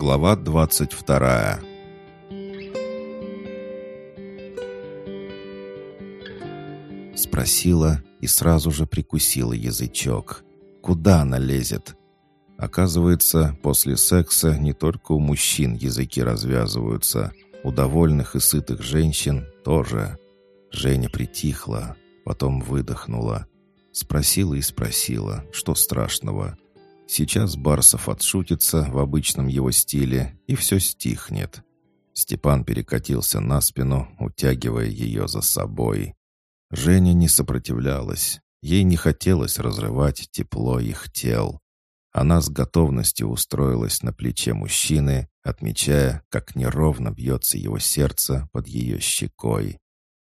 Глава 22 Спросила и сразу же прикусила язычок. Куда она лезет? Оказывается, после секса не только у мужчин языки развязываются, у довольных и сытых женщин тоже. Женя притихла, потом выдохнула. Спросила и спросила, что страшного. Сейчас Барсов отшутится в обычном его стиле, и все стихнет. Степан перекатился на спину, утягивая ее за собой. Женя не сопротивлялась. Ей не хотелось разрывать тепло их тел. Она с готовностью устроилась на плече мужчины, отмечая, как неровно бьется его сердце под ее щекой.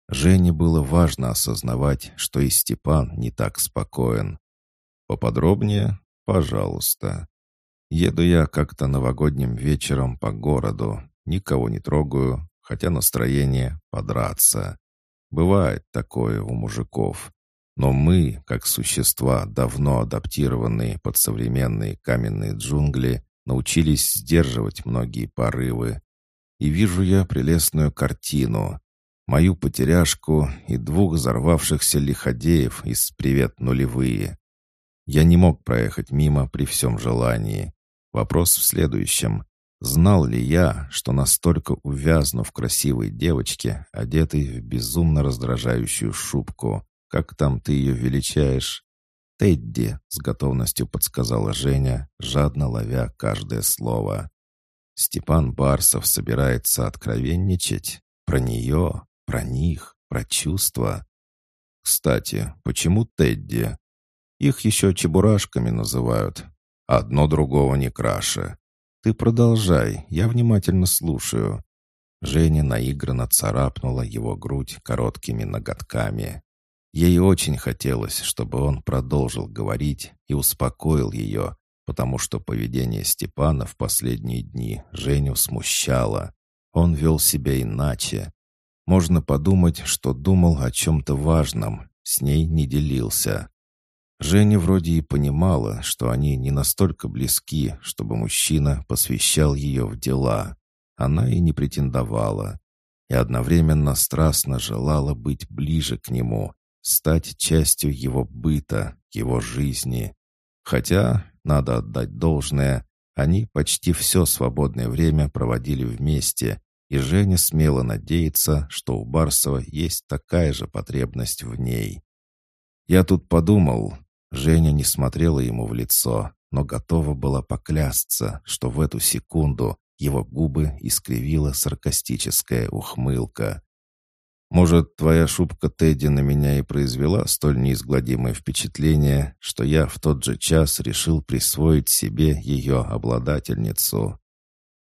Жене было важно осознавать, что и Степан не так спокоен. «Поподробнее? Пожалуйста. Еду я как-то новогодним вечером по городу, никого не трогаю, хотя настроение подраться. Бывает такое у мужиков. Но мы, как существа, давно адаптированные под современные каменные джунгли, научились сдерживать многие порывы. И вижу я прелестную картину мою потеряшку и двух взорвавшихся лиходеев из «Привет, нулевые». Я не мог проехать мимо при всем желании. Вопрос в следующем. Знал ли я, что настолько увязну в красивой девочке, одетой в безумно раздражающую шубку, как там ты ее величаешь? «Тедди», — с готовностью подсказала Женя, жадно ловя каждое слово. Степан Барсов собирается откровенничать? Про нее? Про них, про чувства. Кстати, почему Тедди? Их еще чебурашками называют. Одно другого не краше. Ты продолжай, я внимательно слушаю. Женя наигранно царапнула его грудь короткими ноготками. Ей очень хотелось, чтобы он продолжил говорить и успокоил ее, потому что поведение Степана в последние дни Женю смущало. Он вел себя иначе, можно подумать, что думал о чем-то важном, с ней не делился. Женя вроде и понимала, что они не настолько близки, чтобы мужчина посвящал ее в дела. Она и не претендовала. И одновременно страстно желала быть ближе к нему, стать частью его быта, его жизни. Хотя, надо отдать должное, они почти все свободное время проводили вместе, и Женя смело надеется, что у Барсова есть такая же потребность в ней. Я тут подумал, Женя не смотрела ему в лицо, но готова была поклясться, что в эту секунду его губы искривила саркастическая ухмылка. «Может, твоя шубка Тедди на меня и произвела столь неизгладимое впечатление, что я в тот же час решил присвоить себе ее обладательницу?»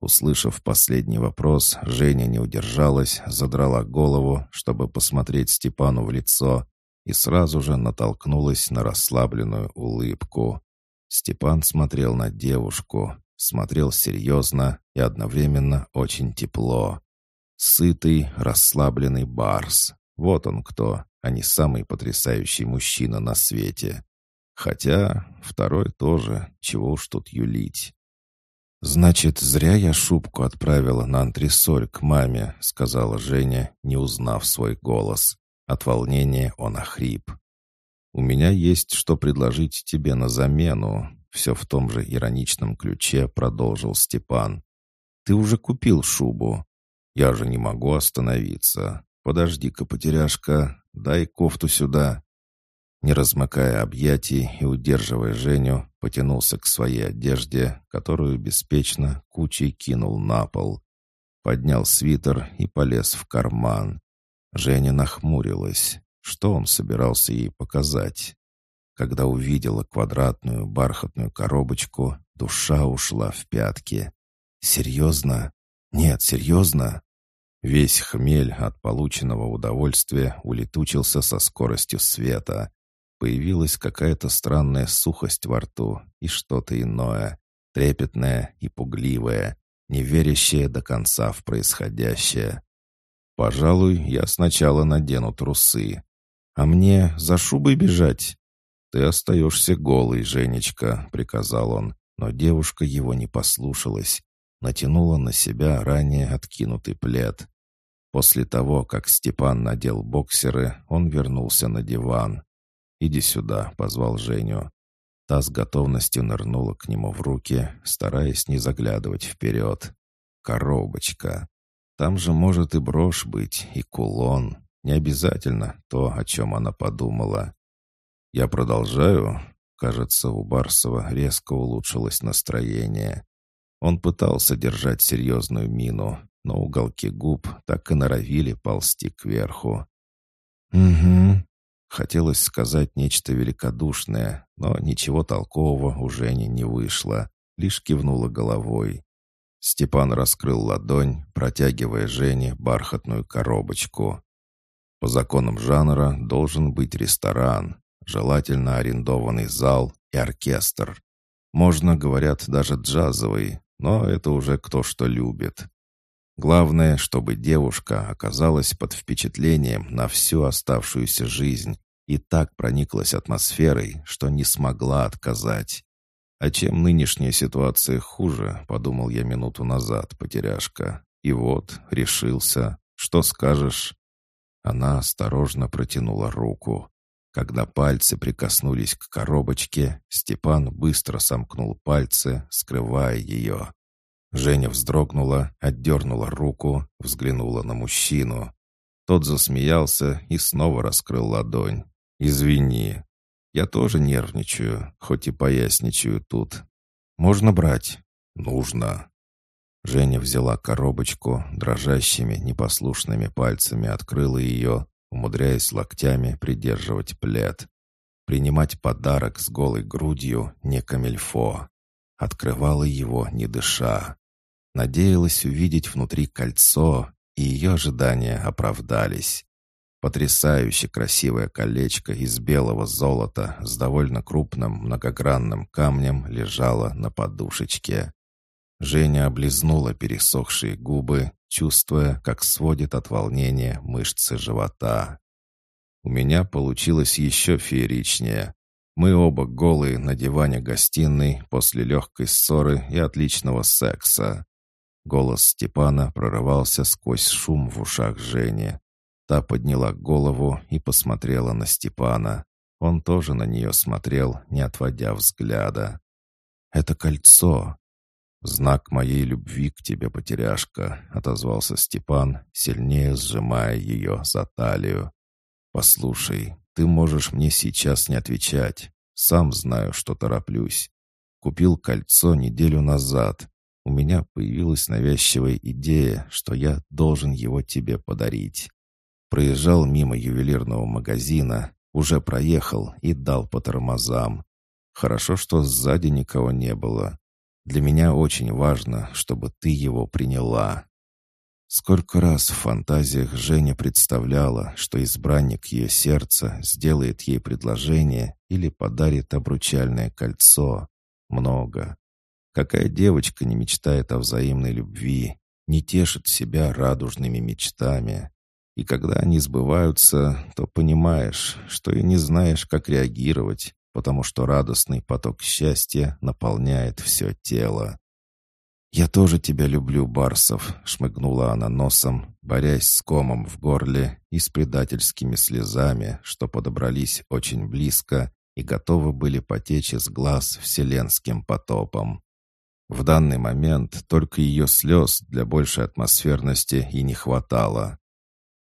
Услышав последний вопрос, Женя не удержалась, задрала голову, чтобы посмотреть Степану в лицо, и сразу же натолкнулась на расслабленную улыбку. Степан смотрел на девушку, смотрел серьезно и одновременно очень тепло. Сытый, расслабленный барс. Вот он кто, а не самый потрясающий мужчина на свете. Хотя второй тоже, чего уж тут юлить. «Значит, зря я шубку отправила на антресоль к маме», — сказала Женя, не узнав свой голос. От волнения он охрип. «У меня есть что предложить тебе на замену», — все в том же ироничном ключе продолжил Степан. «Ты уже купил шубу. Я же не могу остановиться. Подожди-ка, потеряшка, дай кофту сюда». Не размыкая объятий и удерживая Женю, потянулся к своей одежде, которую беспечно кучей кинул на пол. Поднял свитер и полез в карман. Женя нахмурилась. Что он собирался ей показать? Когда увидела квадратную бархатную коробочку, душа ушла в пятки. «Серьезно? Нет, серьезно?» Весь хмель от полученного удовольствия улетучился со скоростью света. Появилась какая-то странная сухость во рту и что-то иное, трепетное и пугливое, не верящее до конца в происходящее. «Пожалуй, я сначала надену трусы. А мне за шубой бежать?» «Ты остаешься голый, Женечка», — приказал он, но девушка его не послушалась. натянула на себя ранее откинутый плед. После того, как Степан надел боксеры, он вернулся на диван. «Иди сюда», — позвал Женю. Та с готовностью нырнула к нему в руки, стараясь не заглядывать вперед. «Коробочка. Там же может и брошь быть, и кулон. Не обязательно то, о чем она подумала. Я продолжаю. Кажется, у Барсова резко улучшилось настроение. Он пытался держать серьезную мину, но уголки губ так и норовили ползти кверху. «Угу», Хотелось сказать нечто великодушное, но ничего толкового у Жени не вышло, лишь кивнула головой. Степан раскрыл ладонь, протягивая Жене бархатную коробочку. По законам жанра должен быть ресторан, желательно арендованный зал и оркестр. Можно, говорят, даже джазовый, но это уже кто что любит. Главное, чтобы девушка оказалась под впечатлением на всю оставшуюся жизнь и так прониклась атмосферой, что не смогла отказать. А чем нынешняя ситуация хуже, подумал я минуту назад, потеряшка. И вот, решился. Что скажешь? Она осторожно протянула руку. Когда пальцы прикоснулись к коробочке, Степан быстро сомкнул пальцы, скрывая ее. Женя вздрогнула, отдернула руку, взглянула на мужчину. Тот засмеялся и снова раскрыл ладонь. «Извини. Я тоже нервничаю, хоть и поясничаю тут. Можно брать?» «Нужно». Женя взяла коробочку, дрожащими, непослушными пальцами открыла ее, умудряясь локтями придерживать плед. Принимать подарок с голой грудью не камельфо. Открывала его, не дыша. Надеялась увидеть внутри кольцо, и ее ожидания оправдались. Потрясающе красивое колечко из белого золота с довольно крупным многогранным камнем лежало на подушечке. Женя облизнула пересохшие губы, чувствуя, как сводит от волнения мышцы живота. У меня получилось еще фееричнее. Мы оба голые на диване гостиной после легкой ссоры и отличного секса. Голос Степана прорывался сквозь шум в ушах Жени. Та подняла голову и посмотрела на Степана. Он тоже на нее смотрел, не отводя взгляда. «Это кольцо!» «Знак моей любви к тебе, потеряшка», — отозвался Степан, сильнее сжимая ее за талию. «Послушай, ты можешь мне сейчас не отвечать. Сам знаю, что тороплюсь. Купил кольцо неделю назад. У меня появилась навязчивая идея, что я должен его тебе подарить. Проезжал мимо ювелирного магазина, уже проехал и дал по тормозам. Хорошо, что сзади никого не было. Для меня очень важно, чтобы ты его приняла. Сколько раз в фантазиях Женя представляла, что избранник ее сердца сделает ей предложение или подарит обручальное кольцо. Много. Какая девочка не мечтает о взаимной любви, не тешит себя радужными мечтами? И когда они сбываются, то понимаешь, что и не знаешь, как реагировать, потому что радостный поток счастья наполняет все тело. «Я тоже тебя люблю, Барсов», — шмыгнула она носом, борясь с комом в горле и с предательскими слезами, что подобрались очень близко и готовы были потечь из глаз вселенским потопом. В данный момент только ее слез для большей атмосферности и не хватало.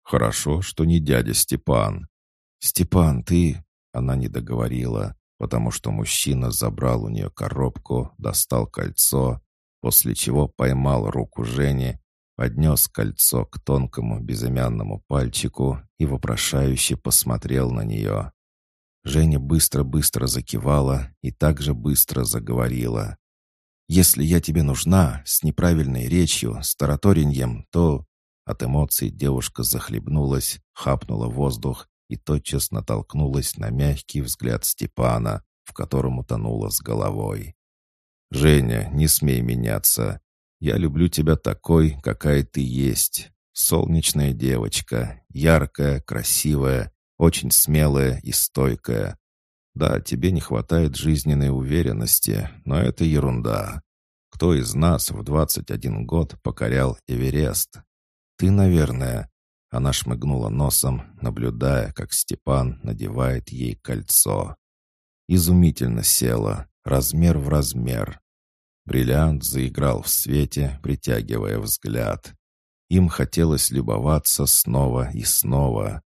Хорошо, что не дядя Степан. «Степан, ты...» Она не договорила, потому что мужчина забрал у нее коробку, достал кольцо, после чего поймал руку Жени, поднес кольцо к тонкому безымянному пальчику и вопрошающе посмотрел на нее. Женя быстро-быстро закивала и также быстро заговорила. «Если я тебе нужна, с неправильной речью, с таратореньем, то от эмоций девушка захлебнулась, хапнула воздух и тотчас натолкнулась на мягкий взгляд Степана, в котором утонула с головой. «Женя, не смей меняться. Я люблю тебя такой, какая ты есть. Солнечная девочка, яркая, красивая, очень смелая и стойкая. Да, тебе не хватает жизненной уверенности, но это ерунда. Кто из нас в 21 год покорял Эверест? Ты, наверное. Она шмыгнула носом, наблюдая, как Степан надевает ей кольцо. Изумительно села, размер в размер. Бриллиант заиграл в свете, притягивая взгляд. Им хотелось любоваться снова и снова.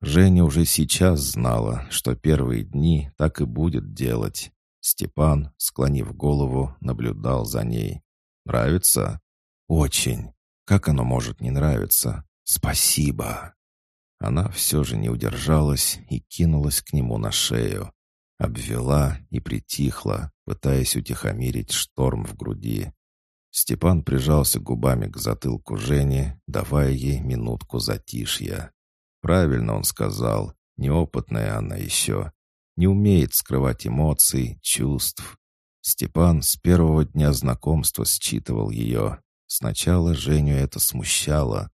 Женя уже сейчас знала, что первые дни так и будет делать. Степан, склонив голову, наблюдал за ней. «Нравится?» «Очень. Как оно может не нравиться? Спасибо!» Она все же не удержалась и кинулась к нему на шею. Обвела и притихла, пытаясь утихомирить шторм в груди. Степан прижался губами к затылку Жени, давая ей минутку затишья. Правильно он сказал, неопытная она еще, не умеет скрывать эмоций, чувств. Степан с первого дня знакомства считывал ее. Сначала Женю это смущало.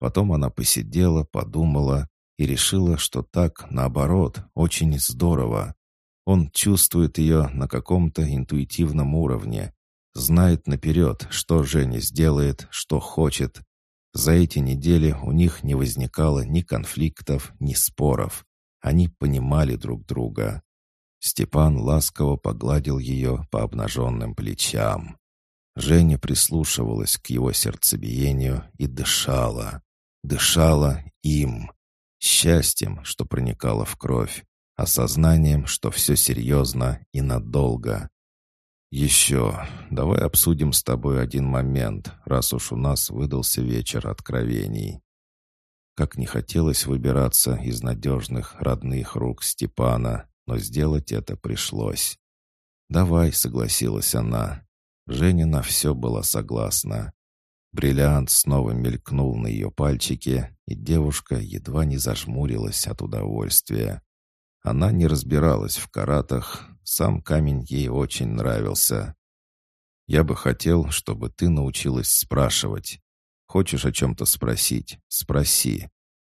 Потом она посидела, подумала и решила, что так, наоборот, очень здорово. Он чувствует ее на каком-то интуитивном уровне, знает наперед, что Женя сделает, что хочет. За эти недели у них не возникало ни конфликтов, ни споров. Они понимали друг друга. Степан ласково погладил ее по обнаженным плечам. Женя прислушивалась к его сердцебиению и дышала. Дышала им. Счастьем, что проникало в кровь, осознанием, что все серьезно и надолго. «Еще, давай обсудим с тобой один момент, раз уж у нас выдался вечер откровений». Как не хотелось выбираться из надежных родных рук Степана, но сделать это пришлось. «Давай», — согласилась она. Женя на все была согласна. Бриллиант снова мелькнул на ее пальчике, и девушка едва не зажмурилась от удовольствия. Она не разбиралась в каратах, сам камень ей очень нравился. «Я бы хотел, чтобы ты научилась спрашивать. Хочешь о чем-то спросить? Спроси.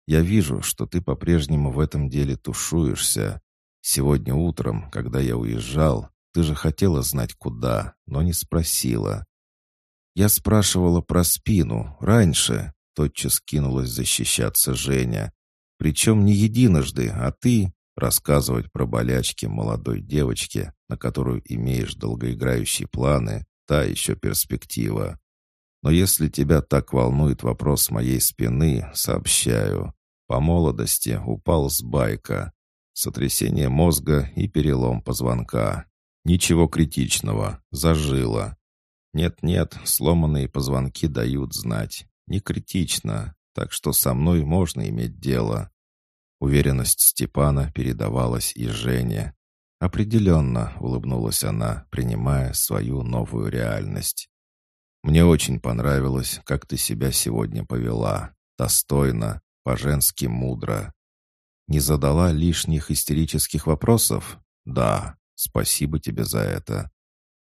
Я вижу, что ты по-прежнему в этом деле тушуешься. Сегодня утром, когда я уезжал, ты же хотела знать куда, но не спросила. Я спрашивала про спину раньше, тотчас кинулась защищаться Женя. Причем не единожды, а ты рассказывать про болячки молодой девочке, на которую имеешь долгоиграющие планы, та еще перспектива. Но если тебя так волнует вопрос моей спины, сообщаю. По молодости упал с байка. Сотрясение мозга и перелом позвонка. Ничего критичного, зажило. Нет-нет, сломанные позвонки дают знать. Не критично, так что со мной можно иметь дело. Уверенность Степана передавалась и Жене. «Определенно», — улыбнулась она, принимая свою новую реальность. «Мне очень понравилось, как ты себя сегодня повела. Достойно, по-женски мудро. Не задала лишних истерических вопросов? Да, спасибо тебе за это.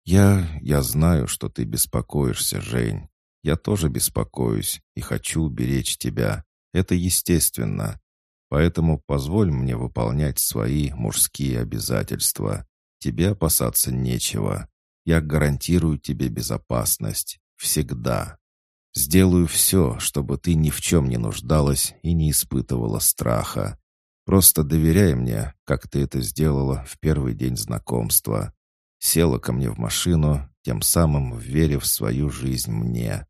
Я... я знаю, что ты беспокоишься, Жень. Я тоже беспокоюсь и хочу уберечь тебя. Это естественно. Поэтому позволь мне выполнять свои мужские обязательства. Тебе опасаться нечего. Я гарантирую тебе безопасность. Всегда. Сделаю все, чтобы ты ни в чем не нуждалась и не испытывала страха. Просто доверяй мне, как ты это сделала в первый день знакомства. Села ко мне в машину, тем самым верив свою жизнь мне.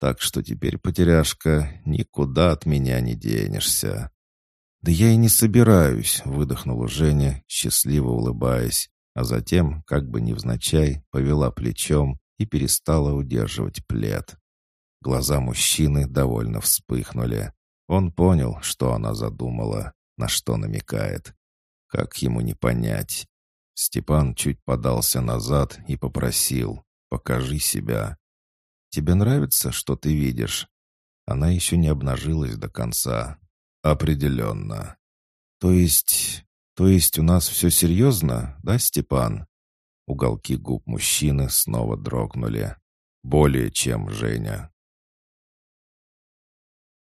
Так что теперь, потеряшка, никуда от меня не денешься. «Да я и не собираюсь», — выдохнула Женя, счастливо улыбаясь, а затем, как бы невзначай, повела плечом и перестала удерживать плед. Глаза мужчины довольно вспыхнули. Он понял, что она задумала, на что намекает. Как ему не понять? Степан чуть подался назад и попросил «Покажи себя». «Тебе нравится, что ты видишь?» Она еще не обнажилась до конца, «Определенно». «То есть... то есть у нас все серьезно, да, Степан?» Уголки губ мужчины снова дрогнули. «Более чем, Женя».